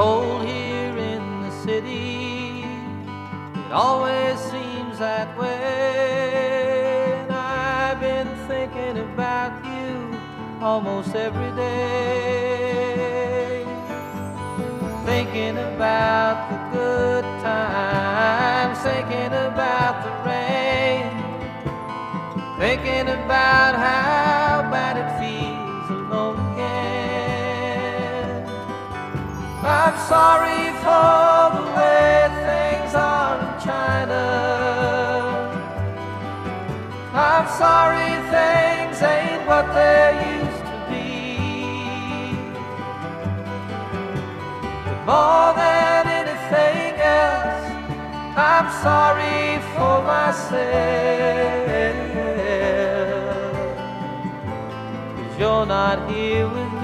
cold here in the city. It always seems that way. And I've been thinking about you almost every day. Thinking about the good times, thinking about the rain, thinking sorry for the way things are in China. I'm sorry things ain't what they used to be. More than anything else, I'm sorry for myself. Cause you're not here with me.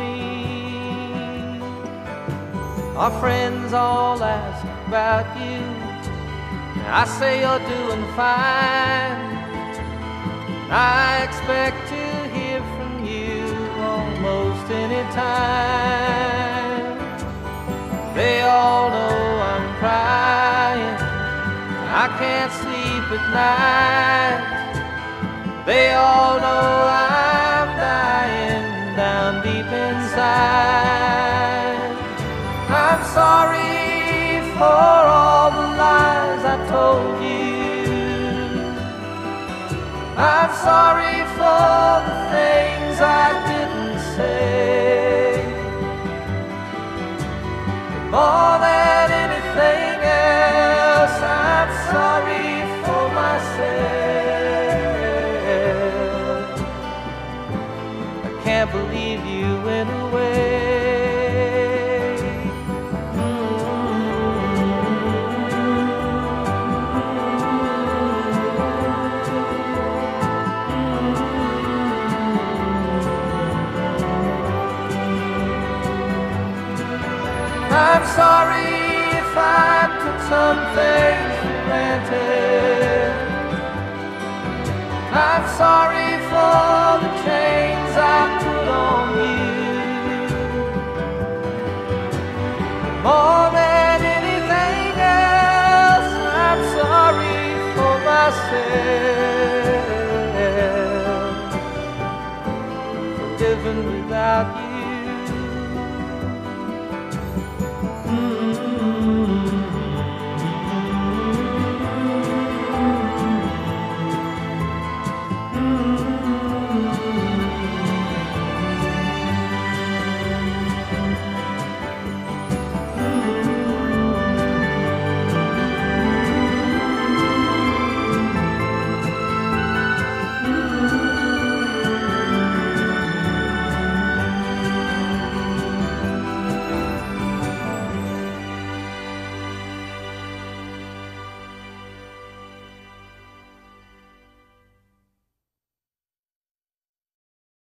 Our friends all ask about you. I say you're doing fine. I expect to hear from you almost any time. They all know I'm crying. I can't sleep at night. They all know I'm dying down deep inside. Sorry for all the lies I told you. I'm sorry for the things I didn't say. But more than anything else, I'm sorry I'm sorry if I took some things for granted. I'm sorry for the chains I put on you. More than anything else, I'm sorry for myself. Forgiven without you. mm-hmm.